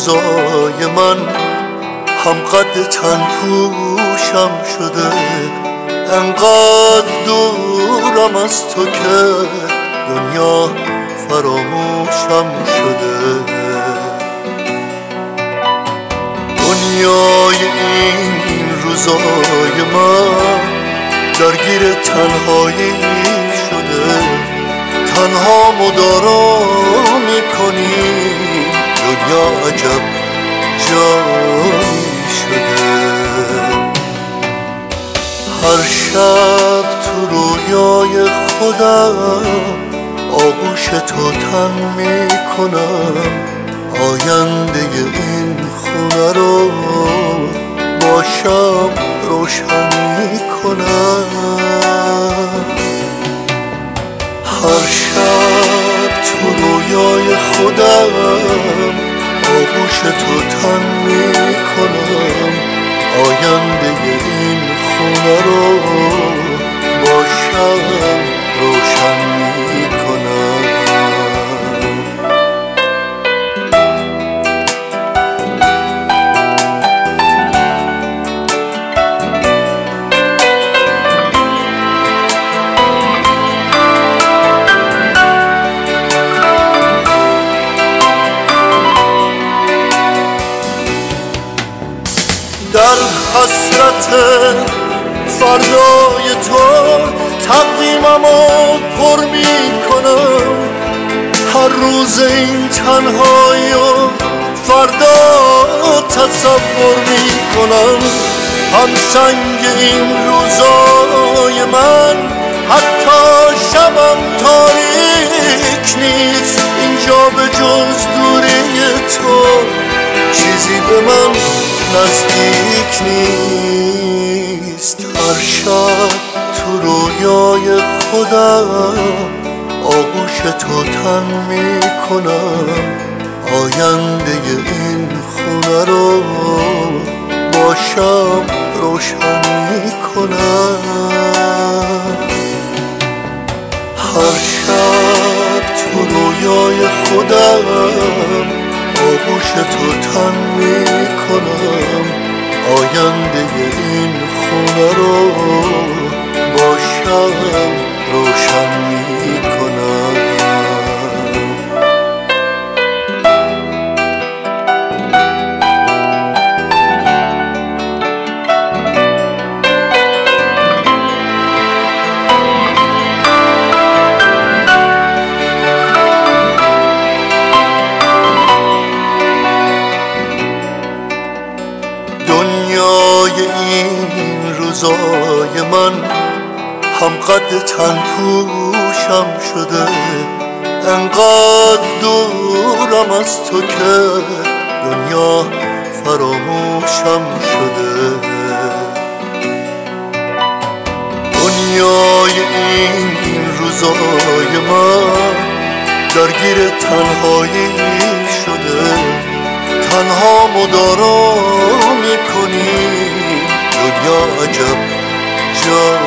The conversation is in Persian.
روزای من هم قد تن پوشم شده. انقدر دورم از تو که دنیا فراموشم شده. دنیای این روزای من درگیر تنهایی شده. تنها مدارا می‌کنی. دنیا عجب جایی شده. هر شب تو رویای خودم آغوش تو تن می‌کنم. آینده این خونه رو با شب روشن می‌کنم. خودم آغوش تو تن می‌کنم. آینده این خونه رو با شب روشن فردای تو تقویممو پر می‌کنم. هر روز این تنهایی و فردا تصور می‌کنم. هم سنگ این روزای من حتی شبم تاریک نیست. اینجا به جز دوری تو چیزی به من نزدیک نیست. هر شب تو رویای خودم آغوش تو تن می‌کنم. آینده این خونه رو با شب روشن می‌کنم. هر شب تو رویای خودم آغوش تو تن می‌کنم. آینده این خونه رو با شب روشن این روزای من هم قد تن پوشم شده. انقدر دورم از تو که دنیا فراموشم شده. دنیای این روزای من درگیر تنهایی شده. تنها مدارا می‌کنی دنیا عجب جایی